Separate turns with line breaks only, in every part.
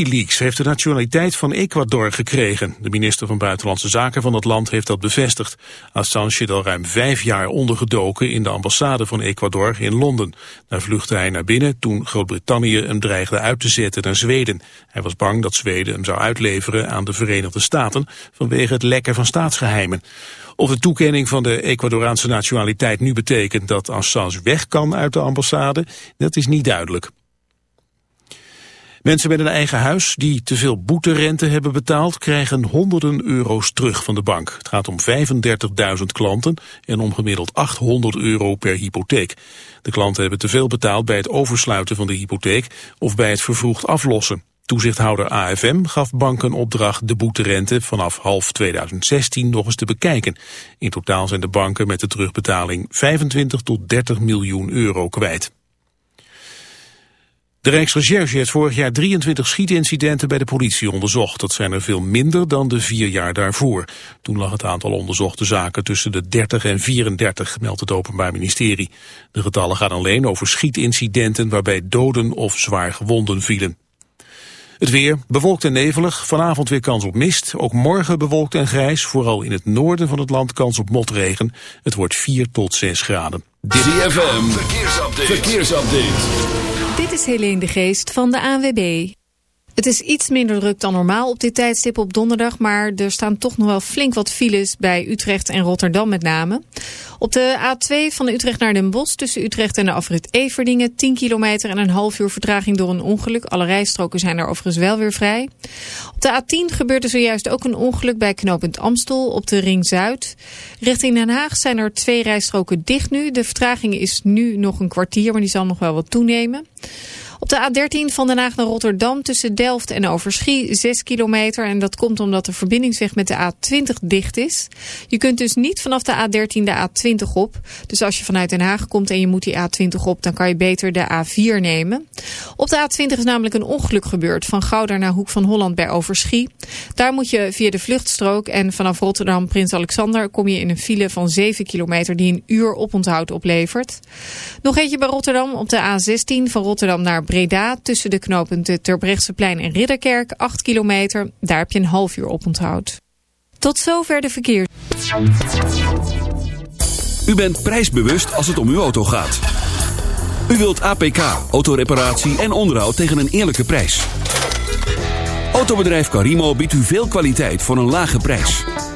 Wikileaks heeft de nationaliteit van Ecuador gekregen. De minister van Buitenlandse Zaken van het land heeft dat bevestigd. Assange zit al ruim vijf jaar ondergedoken in de ambassade van Ecuador in Londen. Daar vluchtte hij naar binnen toen Groot-Brittannië hem dreigde uit te zetten naar Zweden. Hij was bang dat Zweden hem zou uitleveren aan de Verenigde Staten vanwege het lekken van staatsgeheimen. Of de toekenning van de Ecuadoraanse nationaliteit nu betekent dat Assange weg kan uit de ambassade, dat is niet duidelijk. Mensen met een eigen huis die te veel boeterente hebben betaald... krijgen honderden euro's terug van de bank. Het gaat om 35.000 klanten en om gemiddeld 800 euro per hypotheek. De klanten hebben te veel betaald bij het oversluiten van de hypotheek... of bij het vervroegd aflossen. Toezichthouder AFM gaf banken opdracht de boeterente vanaf half 2016 nog eens te bekijken. In totaal zijn de banken met de terugbetaling 25 tot 30 miljoen euro kwijt. De Rijksrecherche heeft vorig jaar 23 schietincidenten bij de politie onderzocht. Dat zijn er veel minder dan de vier jaar daarvoor. Toen lag het aantal onderzochte zaken tussen de 30 en 34, meldt het Openbaar Ministerie. De getallen gaan alleen over schietincidenten waarbij doden of zwaar gewonden vielen. Het weer, bewolkt en nevelig, vanavond weer kans op mist. Ook morgen bewolkt en grijs, vooral in het noorden van het land kans op motregen. Het wordt 4 tot 6 graden.
ZFM, verkeersupdate. verkeersupdate.
Dit is Helene de Geest van de ANWB. Het is iets minder druk dan normaal op dit tijdstip op donderdag... maar er staan toch nog wel flink wat files bij Utrecht en Rotterdam met name. Op de A2 van Utrecht naar Den Bosch tussen Utrecht en de afrit Everdingen... 10 kilometer en een half uur vertraging door een ongeluk. Alle rijstroken zijn er overigens wel weer vrij. Op de A10 gebeurde zojuist ook een ongeluk bij knooppunt Amstel op de Ring Zuid. Richting Den Haag zijn er twee rijstroken dicht nu. De vertraging is nu nog een kwartier, maar die zal nog wel wat toenemen. Op de A13 van Den Haag naar Rotterdam tussen Delft en Overschie 6 kilometer. En dat komt omdat de verbindingsweg met de A20 dicht is. Je kunt dus niet vanaf de A13 de A20 op. Dus als je vanuit Den Haag komt en je moet die A20 op, dan kan je beter de A4 nemen. Op de A20 is namelijk een ongeluk gebeurd van Gouda naar Hoek van Holland bij Overschie. Daar moet je via de vluchtstrook en vanaf Rotterdam Prins Alexander kom je in een file van 7 kilometer die een uur oponthoud oplevert. Nog eentje bij Rotterdam op de A16 van Rotterdam naar Breda tussen de knooppunten Terbrechtseplein en Ridderkerk 8 kilometer. Daar heb je een half uur op onthoud. Tot zover de verkeer.
U bent prijsbewust als het om uw auto gaat. U wilt APK, autoreparatie en onderhoud tegen een eerlijke prijs. Autobedrijf Carimo biedt u veel kwaliteit voor een lage prijs.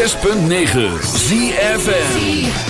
106.9
ZFN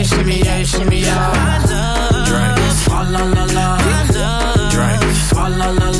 yeah, shimmy, yeah, shimmy, yeah. Drink. Swalla la la. Drink. Swalla la la. Swalla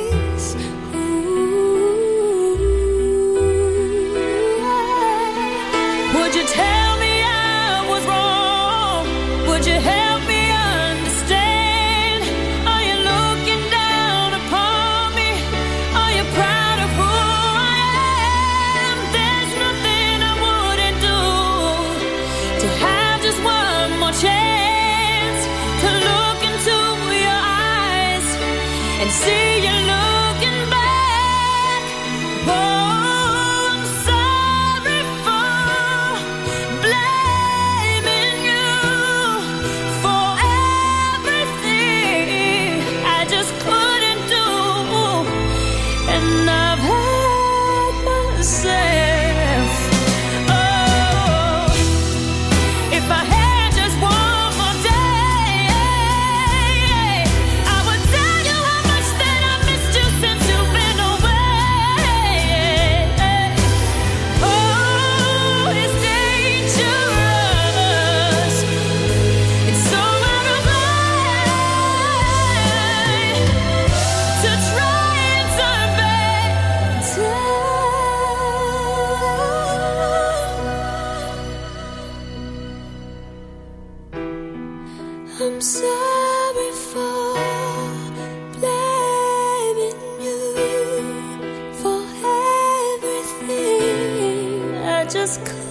just
could.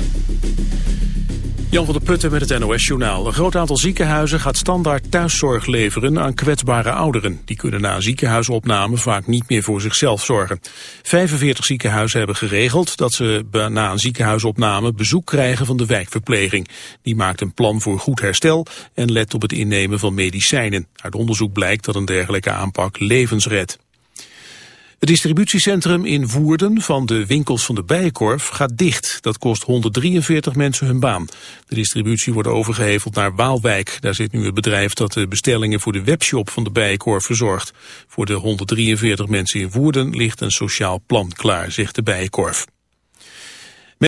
Jan van der Putten met het NOS-journaal. Een groot aantal ziekenhuizen gaat standaard thuiszorg leveren aan kwetsbare ouderen. Die kunnen na een ziekenhuisopname vaak niet meer voor zichzelf zorgen. 45 ziekenhuizen hebben geregeld dat ze na een ziekenhuisopname bezoek krijgen van de wijkverpleging. Die maakt een plan voor goed herstel en let op het innemen van medicijnen. Uit onderzoek blijkt dat een dergelijke aanpak levens redt. Het distributiecentrum in Woerden van de winkels van de Bijenkorf gaat dicht. Dat kost 143 mensen hun baan. De distributie wordt overgeheveld naar Waalwijk. Daar zit nu het bedrijf dat de bestellingen voor de webshop van de Bijenkorf verzorgt. Voor de 143 mensen in Woerden ligt een sociaal plan klaar, zegt de Bijenkorf.